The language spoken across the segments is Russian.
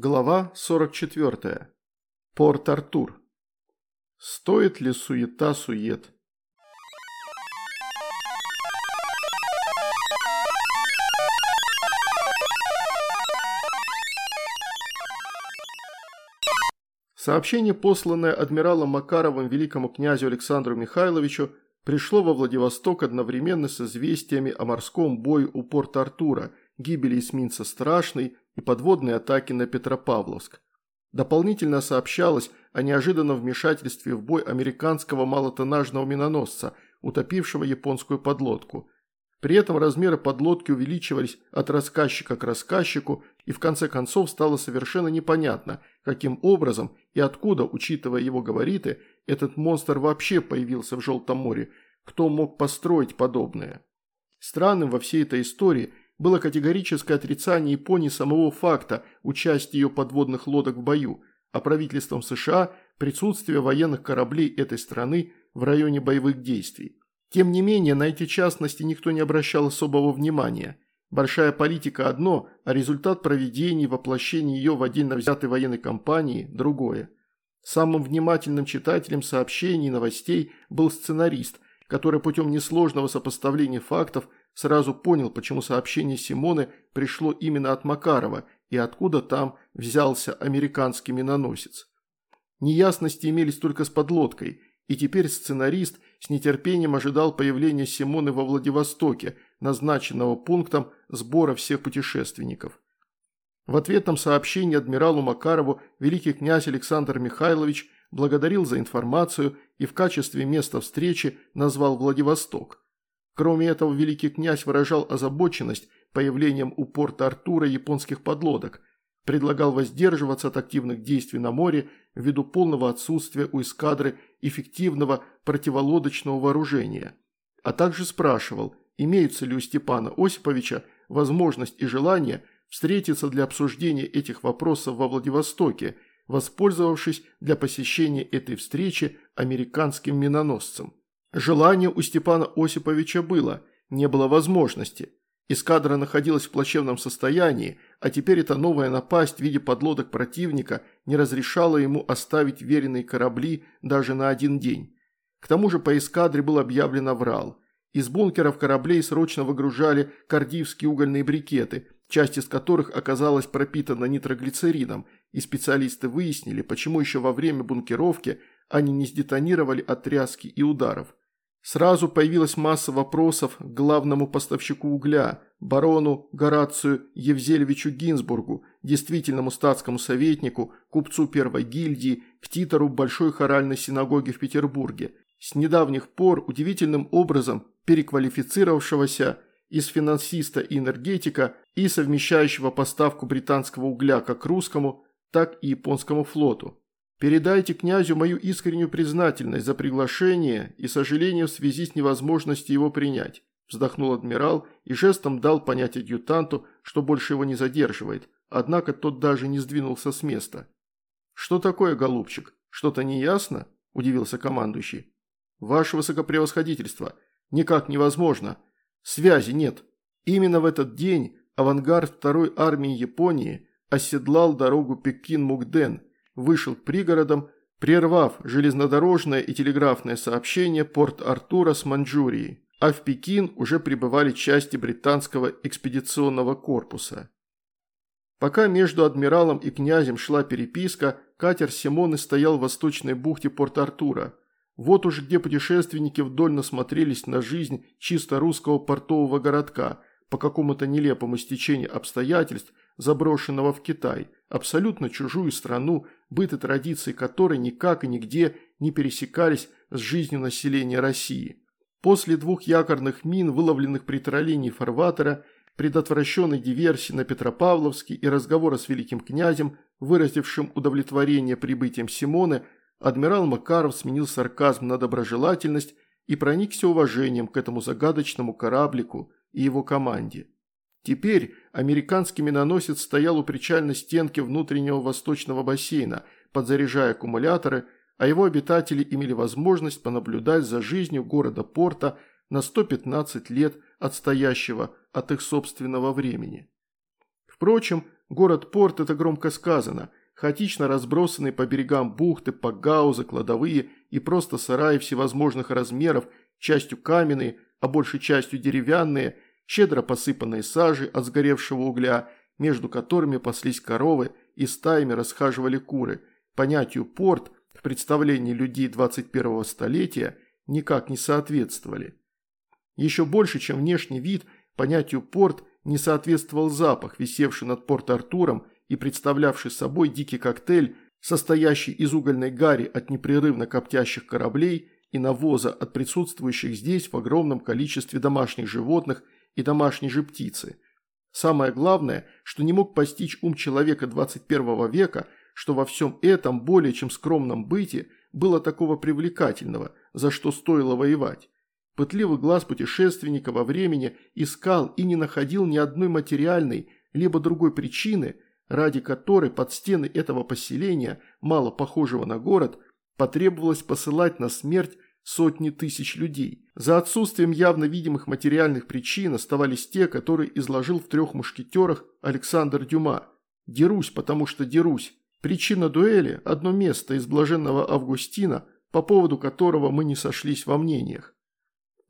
Глава 44. Порт-Артур. Стоит ли суета сует? Сообщение, посланное адмиралом Макаровым великому князю Александру Михайловичу, пришло во Владивосток одновременно с известиями о морском бою у порта Артура, гибели эсминца Страшный и подводной атаки на Петропавловск. Дополнительно сообщалось о неожиданном вмешательстве в бой американского малотоннажного миноносца, утопившего японскую подлодку. При этом размеры подлодки увеличивались от рассказчика к рассказчику, и в конце концов стало совершенно непонятно, каким образом и откуда, учитывая его габариты, этот монстр вообще появился в Желтом море, кто мог построить подобное. Странным во всей этой истории – было категорическое отрицание Японии самого факта участия ее подводных лодок в бою, а правительством США присутствие военных кораблей этой страны в районе боевых действий. Тем не менее, на эти частности никто не обращал особого внимания. Большая политика – одно, а результат проведения и воплощения ее в отдельно взятой военной кампании – другое. Самым внимательным читателем сообщений и новостей был сценарист, который путем несложного сопоставления фактов сразу понял, почему сообщение Симоны пришло именно от Макарова и откуда там взялся американский миноносец. Неясности имелись только с подлодкой, и теперь сценарист с нетерпением ожидал появления Симоны во Владивостоке, назначенного пунктом сбора всех путешественников. В ответном сообщении адмиралу Макарову великий князь Александр Михайлович благодарил за информацию и в качестве места встречи назвал Владивосток. Кроме этого, великий князь выражал озабоченность появлением у порта Артура японских подлодок, предлагал воздерживаться от активных действий на море ввиду полного отсутствия у эскадры эффективного противолодочного вооружения, а также спрашивал, имеются ли у Степана Осиповича возможность и желание встретиться для обсуждения этих вопросов во Владивостоке, воспользовавшись для посещения этой встречи американским миноносцем. Желание у Степана Осиповича было, не было возможности. Эскадра находилась в плачевном состоянии, а теперь эта новая напасть в виде подлодок противника не разрешала ему оставить веренные корабли даже на один день. К тому же по эскадре был объявлен аврал. Из бункеров кораблей срочно выгружали кардивские угольные брикеты, часть из которых оказалась пропитана нитроглицерином, и специалисты выяснили, почему еще во время бункеровки они не сдетонировали от тряски и ударов. Сразу появилась масса вопросов к главному поставщику угля, барону Горацию Евзельевичу Гинзбургу, действительному статскому советнику, купцу первой гильдии, к титору Большой хоральной синагоги в Петербурге, с недавних пор удивительным образом переквалифицировавшегося из финансиста и энергетика и совмещающего поставку британского угля как русскому, так и японскому флоту. Передайте князю мою искреннюю признательность за приглашение и сожаление в связи с невозможностью его принять», – вздохнул адмирал и жестом дал понять адъютанту, что больше его не задерживает, однако тот даже не сдвинулся с места. «Что такое, голубчик? Что-то неясно?» – удивился командующий. «Ваше высокопревосходительство, никак невозможно. Связи нет. Именно в этот день авангард второй армии Японии оседлал дорогу Пекин-Мукден – вышел к пригородам, прервав железнодорожное и телеграфное сообщение Порт-Артура с Маньчжурией, а в Пекин уже прибывали части британского экспедиционного корпуса. Пока между адмиралом и князем шла переписка, катер Симоны стоял в восточной бухте Порт-Артура. Вот уж где путешественники вдоль насмотрелись на жизнь чисто русского портового городка, по какому-то нелепому стечению обстоятельств, заброшенного в Китай, абсолютно чужую страну, быт и традиции которой никак и нигде не пересекались с жизнью населения России. После двух якорных мин, выловленных при троллении фарватера, предотвращенной диверсии на Петропавловске и разговора с великим князем, выразившим удовлетворение прибытием Симоны, адмирал Макаров сменил сарказм на доброжелательность и проникся уважением к этому загадочному кораблику и его команде. Теперь американский миноносец стоял у причальной стенки внутреннего восточного бассейна, подзаряжая аккумуляторы, а его обитатели имели возможность понаблюдать за жизнью города-порта на 115 лет отстоящего от их собственного времени. Впрочем, Город-порт – это громко сказано. Хаотично разбросанные по берегам бухты, погаузы, кладовые и просто сараи всевозможных размеров, частью каменные, а большей частью деревянные, щедро посыпанные сажей от сгоревшего угля, между которыми паслись коровы и стаями расхаживали куры. Понятию «порт» в представлении людей 21 столетия никак не соответствовали. Еще больше, чем внешний вид, понятию «порт» не соответствовал запах, висевший над Порт-Артуром и представлявший собой дикий коктейль, состоящий из угольной гари от непрерывно коптящих кораблей и навоза от присутствующих здесь в огромном количестве домашних животных и домашней же птицы. Самое главное, что не мог постичь ум человека 21 века, что во всем этом более чем скромном быте было такого привлекательного, за что стоило воевать. Пытливый глаз путешественника во времени искал и не находил ни одной материальной, либо другой причины, ради которой под стены этого поселения, мало похожего на город, потребовалось посылать на смерть сотни тысяч людей. За отсутствием явно видимых материальных причин оставались те, которые изложил в трех мушкетерах Александр Дюма. «Дерусь, потому что дерусь». Причина дуэли – одно место из блаженного Августина, по поводу которого мы не сошлись во мнениях.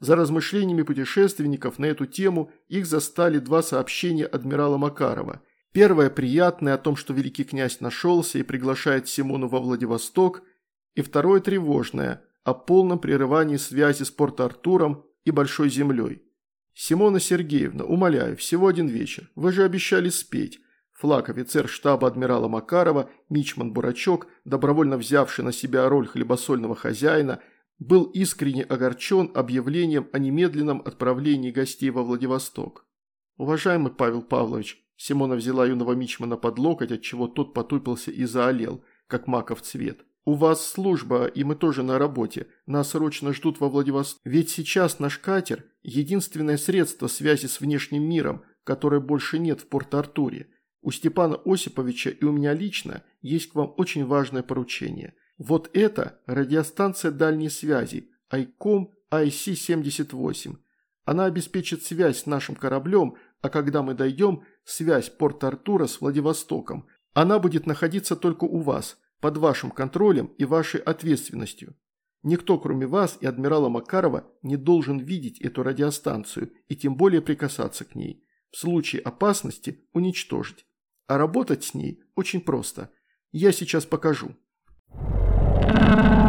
За размышлениями путешественников на эту тему их застали два сообщения адмирала Макарова. Первое приятное о том, что великий князь нашелся и приглашает Симону во Владивосток, и второе тревожное о полном прерывании связи с Порт-Артуром и Большой Землей. «Симона Сергеевна, умоляю, всего один вечер. Вы же обещали спеть». Флаг офицер штаба адмирала Макарова, Мичман Бурачок, добровольно взявший на себя роль хлебосольного хозяина, был искренне огорчен объявлением о немедленном отправлении гостей во Владивосток. «Уважаемый Павел Павлович», Симона взяла юного Мичмана под локоть, отчего тот потупился и заолел, как маков цвет. «У вас служба, и мы тоже на работе. Нас срочно ждут во Владивостоке. Ведь сейчас наш катер – единственное средство связи с внешним миром, которое больше нет в Порт-Артуре. У Степана Осиповича и у меня лично есть к вам очень важное поручение. Вот это радиостанция дальней связи ICOM IC-78. Она обеспечит связь с нашим кораблем, а когда мы дойдем, связь Порт-Артура с Владивостоком. Она будет находиться только у вас – под вашим контролем и вашей ответственностью. Никто, кроме вас и адмирала Макарова, не должен видеть эту радиостанцию и тем более прикасаться к ней. В случае опасности уничтожить. А работать с ней очень просто. Я сейчас покажу. Thank you.